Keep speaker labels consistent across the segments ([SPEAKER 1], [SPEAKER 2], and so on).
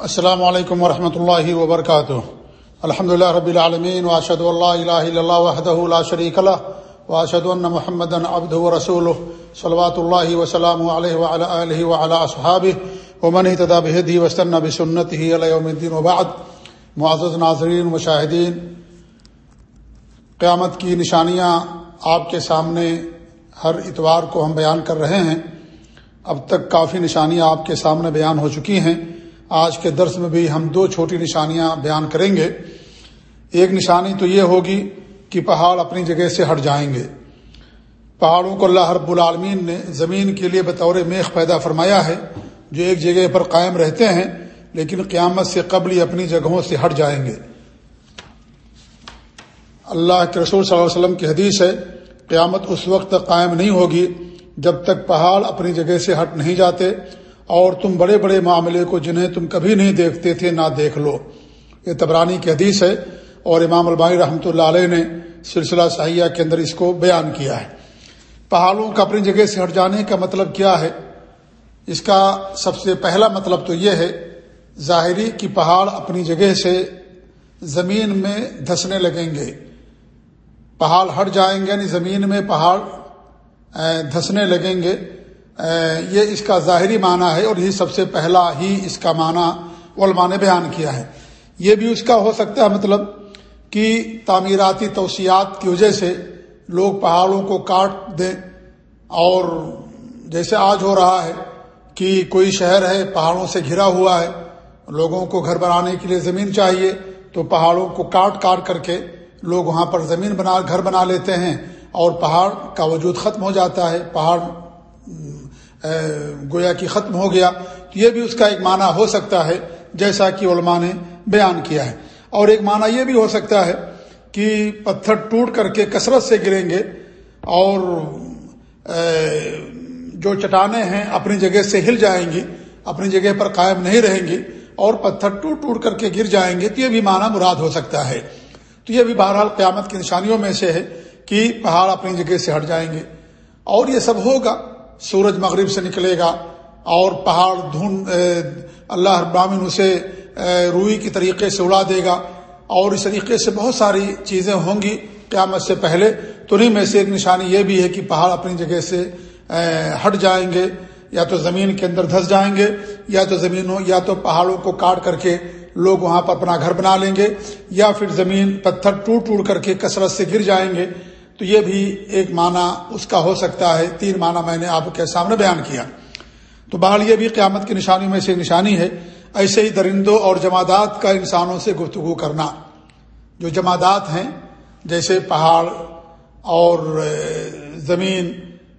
[SPEAKER 1] السلام علیکم ورحمۃ اللہ وبرکاتہ۔ الحمد اللہ رب العالمین واشد اللہ الہ اللہ وحدہ لا شریک اللہ واشد ان محمد ابد و رسول صلوات اللہ وسلم علیہ وعلى آلہ وعلى اصحابہ۔ ومن اهتدى بهديه واستنى بسنته الى يوم الدين وبعد۔ معزز ناظرین، مشاہدین، قیامت کی نشانیاں آپ کے سامنے ہر اتوار کو ہم بیان کر رہے ہیں۔ اب تک کافی نشانیاں آپ کے سامنے بیان ہو چکی ہیں۔ آج کے درس میں بھی ہم دو چھوٹی نشانیاں بیان کریں گے۔ ایک نشانی تو یہ ہوگی کہ پہاڑ اپنی جگہ سے ہٹ جائیں گے۔ پہاڑوں کو اللہ رب العالمین نے زمین کے لیے بطور میخ پیدا فرمایا ہے، جو ایک جگہ پر قائم رہتے ہیں، لیکن قیامت سے قبل ہی اپنی جگہوں سے ہٹ جائیں گے۔ اللہ کے رسول صلی اللہ علیہ وسلم کی حدیث ہے، قیامت اس وقت تک قائم نہیں ہوگی جب تک پہاڑ اپنی جگہ سے ہٹ نہیں جاتے۔ اور تم بڑے بڑے معاملے کو جنہیں تم کبھی نہیں دیکھتے تھے، نہ دیکھ لو۔ یہ تبرانی کی حدیث ہے اور امام البانی رحمۃ اللہ علیہ نے سلسلہ سیاح کے اندر اس کو بیان کیا ہے۔ پہاڑوں کا اپنی جگہ سے ہٹ جانے کا مطلب کیا ہے؟ اس کا سب سے پہلا مطلب تو یہ ہے، ظاہری کہ پہاڑ اپنی جگہ سے زمین میں دھسنے لگیں گے۔ پہاڑ ہٹ جائیں گے یعنی زمین میں پہاڑ دھسنے لگیں گے۔ یہ اس کا ظاہری معنی ہے اور یہ سب سے پہلا ہی اس کا معنی علماء نے بیان کیا ہے۔ یہ بھی اس کا ہو سکتا ہے مطلب کہ تعمیراتی توسیعات کی وجہ سے لوگ پہاڑوں کو کاٹ دیں۔ اور جیسے آج ہو رہا ہے کہ کوئی شہر ہے، پہاڑوں سے گھرا ہوا ہے، لوگوں کو گھر بنانے کے لیے زمین چاہیے، تو پہاڑوں کو کاٹ کاٹ کر کے لوگ وہاں پر زمین بنا، گھر بنا لیتے ہیں۔ اور پہاڑ کا وجود ختم ہو جاتا ہے، پہاڑ گویا کہ ختم ہو گیا، تو یہ بھی اس کا ایک معنی ہو سکتا ہے، جیسا کہ علماء نے بیان کیا ہے۔ اور ایک معنی یہ بھی ہو سکتا ہے کہ پتھر ٹوٹ کر کے کثرت سے گریں گے اور جو چٹانیں ہیں اپنی جگہ سے ہل جائیں گی، اپنی جگہ پر قائم نہیں رہیں گی اور پتھر ٹوٹ ٹوٹ کر کے گر جائیں گے، تو یہ بھی معنی مراد ہو سکتا ہے۔ تو یہ بھی بہرحال قیامت کی نشانیوں میں سے ہے کہ پہاڑ اپنی جگہ سے ہٹ جائیں گے۔ اور یہ سب ہوگا سورج مغرب سے نکلے گا اور پہاڑ دھن اللہ ابامن اسے روئی کی طریقے سے اڑا دے گا اور اس طریقے سے بہت ساری چیزیں ہوں گی قیامت سے پہلے۔ تو انہیں میں سے ایک نشانی یہ بھی ہے کہ پہاڑ اپنی جگہ سے ہٹ جائیں گے، یا تو زمین کے اندر دھس جائیں گے، یا تو زمینوں، یا تو پہاڑوں کو کاٹ کر کے لوگ وہاں پر اپنا گھر بنا لیں گے، یا پھر زمین پتھر ٹوٹ ٹوٹ کر کے کثرت سے گر جائیں گے۔ تو یہ بھی ایک معنی اس کا ہو سکتا ہے، تین معنی میں نے آپ کے سامنے بیان کیا۔ تو بہرحال یہ بھی قیامت کی نشانیوں میں سے نشانی ہے، ایسے ہی درندوں اور جمادات کا انسانوں سے گفتگو کرنا۔ جو جمادات ہیں، جیسے پہاڑ اور زمین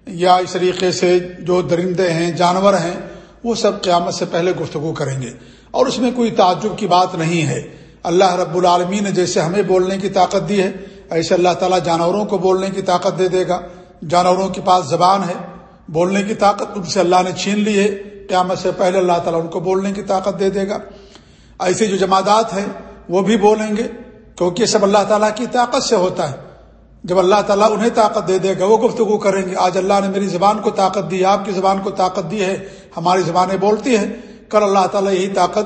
[SPEAKER 1] یا اس طریقے سے جو درندے ہیں، جانور ہیں، وہ سب قیامت سے پہلے گفتگو کریں گے۔ اور اس میں کوئی تعجب کی بات نہیں ہے۔ اللہ رب العالمین نے جیسے ہمیں بولنے کی طاقت دی ہے ایسے اللہ تعالیٰ جانوروں کو بولنے کی طاقت دے دے گا۔ جانوروں کے پاس زبان ہے، بولنے کی طاقت ان سے اللہ نے چھین لی ہے۔ قیامت سے پہلے اللہ تعالیٰ ان کو بولنے کی طاقت دے دے گا۔ ایسے جو جماعت ہیں، وہ بھی بولیں گے، کیونکہ یہ سب اللہ تعالیٰ کی طاقت سے ہوتا ہے۔ جب اللہ تعالیٰ انہیں طاقت دے دے گا، وہ گفتگو کریں گے، آج اللہ نے میری زبان کو طاقت دی، آپ کی زبان کو طاقت دی ہے، ہماری زبانیں بولتی ہیں۔ کل اللہ تعالیٰ یہی طاقت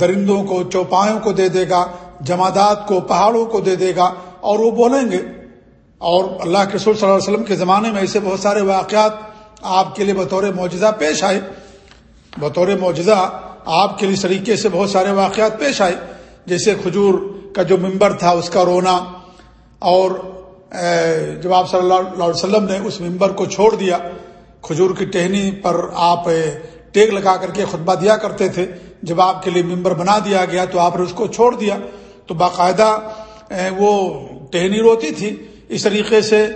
[SPEAKER 1] درندوں کو چوپایوں کو دے دے گا، جمادات کو، پہاڑوں کو دے دے گا۔ اور وہ بولیں گے۔ اور اللہ کے رسول صلی اللہ علیہ وسلم کے زمانے میں ایسے بہت سارے واقعات آپ کے لیے بطور معجزہ پیش آئے۔ بطور معجزہ آپ کے لیے طریقے سے بہت سارے واقعات پیش آئے۔ جیسے کھجور کا جو ممبر تھا، اس کا رونا۔ اور جب آپ صلی اللہ علیہ وسلم نے اس ممبر کو چھوڑ دیا، کھجور کی ٹہنی پر آپ ٹیک لگا کر کے خطبہ دیا کرتے تھے۔ جب آپ کے لیے ممبر بنا دیا گیا تو آپ نے اس کو چھوڑ دیا۔ تو باقاعدہ وہ ٹہنی روتی تھی، اس طریقے سے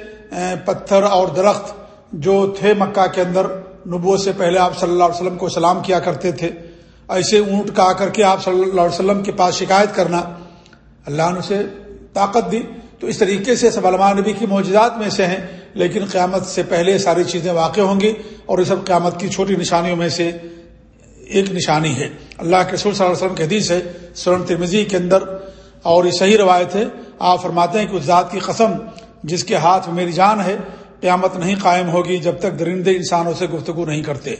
[SPEAKER 1] پتھر اور درخت جو تھے مکہ کے اندر نبو سے پہلے آپ صلی اللہ علیہ وسلم کو سلام کیا کرتے تھے۔ ایسے اونٹ کا آ کر کے آپ صلی اللہ علیہ وسلم کے پاس شکایت کرنا، اللہ نے اسے طاقت دی۔ تو اس طریقے سے سب علماء نبی کی معجزات میں سے ہیں، لیکن قیامت سے پہلے ساری چیزیں واقع ہوں گی اور یہ سب قیامت کی چھوٹی نشانیوں میں سے ایک نشانی ہے۔ اللہ کے رسول صلی اللہ علیہ وسلم کے حدیث ہے سورن ترمزی کے اندر اور یہ صحیح روایت ہے، آپ فرماتے ہیں کہ اس ذات کی قسم جس کے ہاتھ میں میری جان ہے، قیامت نہیں قائم ہوگی جب تک درندے انسانوں سے گفتگو نہیں کرتے۔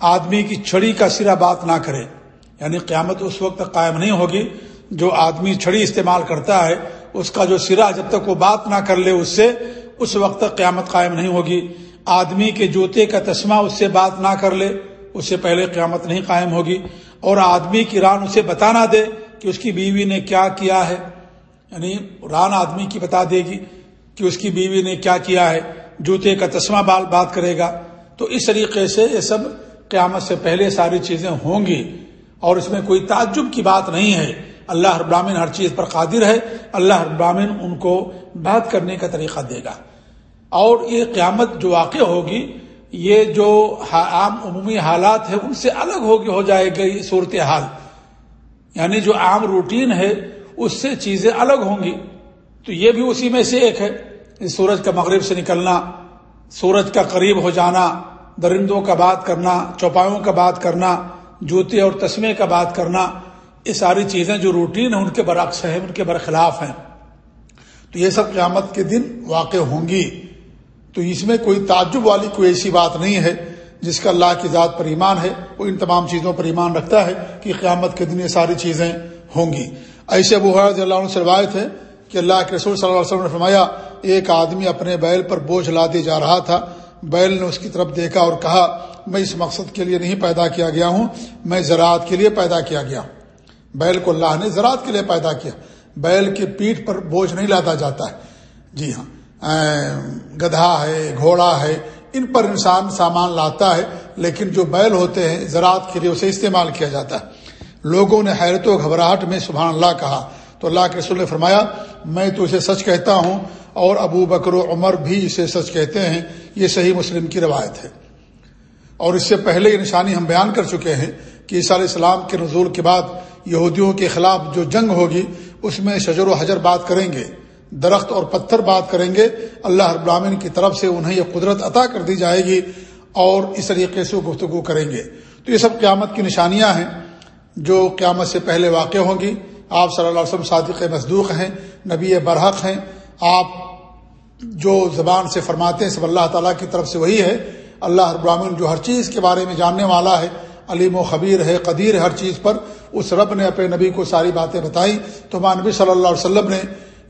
[SPEAKER 1] آدمی کی چھڑی کا سرا بات نہ کرے یعنی قیامت اس وقت تک قائم نہیں ہوگی جو آدمی چھڑی استعمال کرتا ہے، اس کا جو سرا جب تک وہ بات نہ کر لے، اس سے اس وقت تک قیامت قائم نہیں ہوگی۔ آدمی کے جوتے کا تسمہ اس سے بات نہ کر لے، اس سے پہلے قیامت نہیں قائم ہوگی۔ اور آدمی کی ران اسے بتا نہ دے کہ اس کی بیوی نے کیا کیا ہے؟ یعنی ران آدمی کی بتا دے گی کہ اس کی بیوی نے کیا کیا ہے، جوتے کا تسمہ بال بات کرے گا۔ تو اس طریقے سے یہ سب قیامت سے پہلے ساری چیزیں ہوں گی۔ اور اس میں کوئی تعجب کی بات نہیں ہے۔ اللہ ابرامن ہر چیز پر قادر ہے۔ اللہ ابرامن ان کو بات کرنے کا طریقہ دے گا۔ اور یہ قیامت جو واقع ہوگی، یہ جو عام عمومی حالات ہیں، ان سے الگ ہوگی، ہو جائے گی صورت حال یعنی جو عام روٹین ہے، اس سے چیزیں الگ ہوں گی۔ تو یہ بھی اسی میں سے ایک ہے۔ سورج کا مغرب سے نکلنا، سورج کا قریب ہو جانا، درندوں کا بات کرنا، چوپایوں کا بات کرنا، جوتے اور تسمے کا بات کرنا، یہ ساری چیزیں جو روٹین ہیں، ان کے برعکس ہیں، ان کے برخلاف ہیں۔ تو یہ سب قیامت کے دن واقع ہوں گی۔ تو اس میں کوئی تعجب والی کوئی ایسی بات نہیں ہے۔ جس کا اللہ کی ذات پر ایمان ہے، وہ ان تمام چیزوں پر ایمان رکھتا ہے کہ قیامت کے دن یہ ساری چیزیں ہوں گی۔ ایسے ابو حرض اللہ عنہ سے روایت ہے کہ اللہ کے رسول صلی اللہ علیہ وسلم نے فرمایا، ایک آدمی اپنے بیل پر بوجھ لاتے جا رہا تھا۔ بیل نے اس کی طرف دیکھا اور کہا، میں اس مقصد کے لیے نہیں پیدا کیا گیا ہوں، میں زراعت کے لیے پیدا کیا گیا۔ بیل کو اللہ نے زراعت کے لیے پیدا کیا۔ بیل کی پیٹھ پر بوجھ نہیں لاتا جاتا ہے۔ جی ہاں گدھا ہے، گھوڑا ہے ان پر انسان سامان لاتا ہے، لیکن جو بیل ہوتے ہیں، زراعت کے لیے اسے استعمال کیا جاتا ہے۔ لوگوں نے حیرت و گھبراہٹ میں سبحان اللہ کہا۔ تو اللہ کے رسول نے فرمایا، میں تو اسے سچ کہتا ہوں، اور ابو بکر و عمر بھی اسے سچ کہتے ہیں۔ یہ صحیح مسلم کی روایت ہے۔ اور اس سے پہلے یہ نشانی ہم بیان کر چکے ہیں کہ عیسیٰ علیہ السلام کے نزول کے بعد یہودیوں کے خلاف جو جنگ ہوگی، اس میں شجر و حجر بات کریں گے۔ درخت اور پتھر بات کریں گے، اللہ ابراہین کی طرف سے انہیں یہ قدرت عطا کر دی جائے گی اور اس طریقے سے گفتگو کریں گے۔ تو یہ سب قیامت کی نشانیاں ہیں جو قیامت سے پہلے واقع ہوں گی۔ آپ صلی اللہ علیہ وسلم صادق مصدوق ہیں، نبی برحق ہیں۔ آپ جو زبان سے فرماتے ہیں، سب اللہ تعالیٰ کی طرف سے وہی ہے۔ اللہ ابراہین جو ہر چیز کے بارے میں جاننے والا ہے، علیم و خبیر ہے، قدیر ہے ہر چیز پر، اس رب نے اپنے نبی کو ساری باتیں بتائیں تو ہمارے نبی صلی اللہ علیہ وسلم نے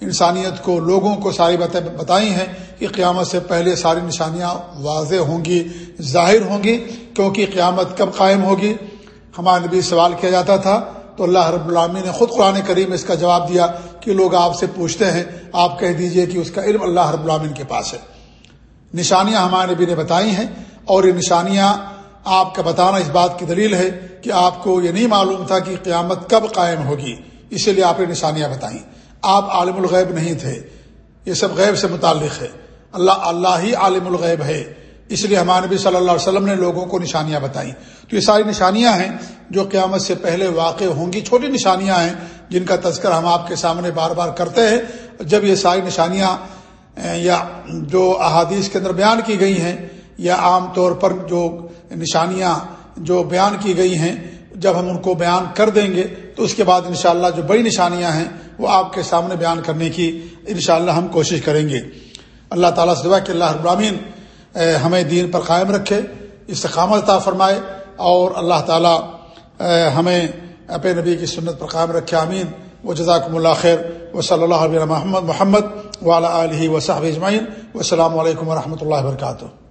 [SPEAKER 1] انسانیت کو، لوگوں کو ساری باتیں بتائی ہیں کہ قیامت سے پہلے ساری نشانیاں واضح ہوں گی، ظاہر ہوں گی، کیونکہ قیامت کب قائم ہوگی؟ ہمارے نبی سوال کیا جاتا تھا، تو اللہ رب العامی نے خود قرآن کریم اس کا جواب دیا کہ لوگ آپ سے پوچھتے ہیں، آپ کہہ دیجیے کہ اس کا علم اللہ رب العامن کے پاس ہے۔ نشانیاں ہمارے نبی نے بتائی ہیں اور یہ نشانیاں آپ کا بتانا اس بات کی دلیل ہے کہ آپ کو یہ نہیں معلوم تھا کہ قیامت کب قائم ہوگی۔ اسی لیے آپ نے نشانیاں بتائیں آپ عالم الغیب نہیں تھے۔ یہ سب غیب سے متعلق ہے۔ اللہ اللہ ہی عالم الغیب ہے۔ اس لیے ہمارے نبی صلی اللہ علیہ وسلم نے لوگوں کو نشانیاں بتائیں۔ تو یہ ساری نشانیاں ہیں جو قیامت سے پہلے واقع ہوں گی۔ چھوٹی نشانیاں ہیں جن کا تذکر ہم آپ کے سامنے بار بار کرتے ہیں۔ جب یہ ساری نشانیاں یا جو احادیث کے اندر بیان کی گئی ہیں، یا عام طور پر جو نشانیاں جو بیان کی گئی ہیں جب ہم ان کو بیان کر دیں گے تو اس کے بعد انشاءاللہ جو بڑی نشانیاں ہیں وہ آپ کے سامنے بیان کرنے کی انشاءاللہ ہم کوشش کریں گے۔ اللہ تعالیٰ سے دعا کہ اللہ ابراہین ہمیں دین پر قائم رکھے، استقامت عطا فرمائے اور اللہ تعالیٰ ہمیں اپنے نبی کی سنت پر قائم رکھے امین و جزاکم اللہ خیر۔ و صلی اللہ علیہ محمد محمد والا علیہ وصحب اجمعین۔ و السلام علیکم و رحمۃ اللہ وبرکاتہ۔